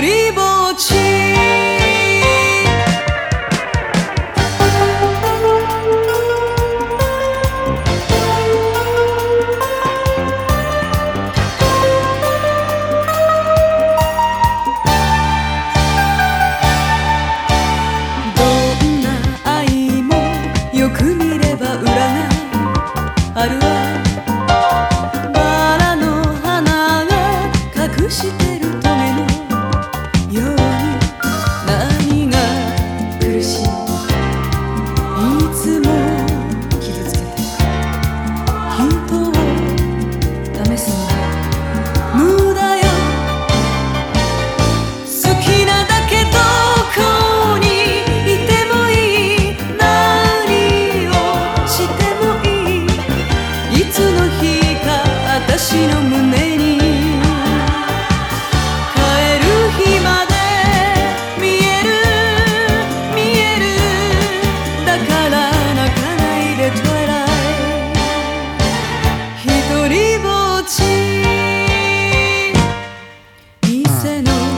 りぼっち。どんな愛もよく見れば占いあるある senão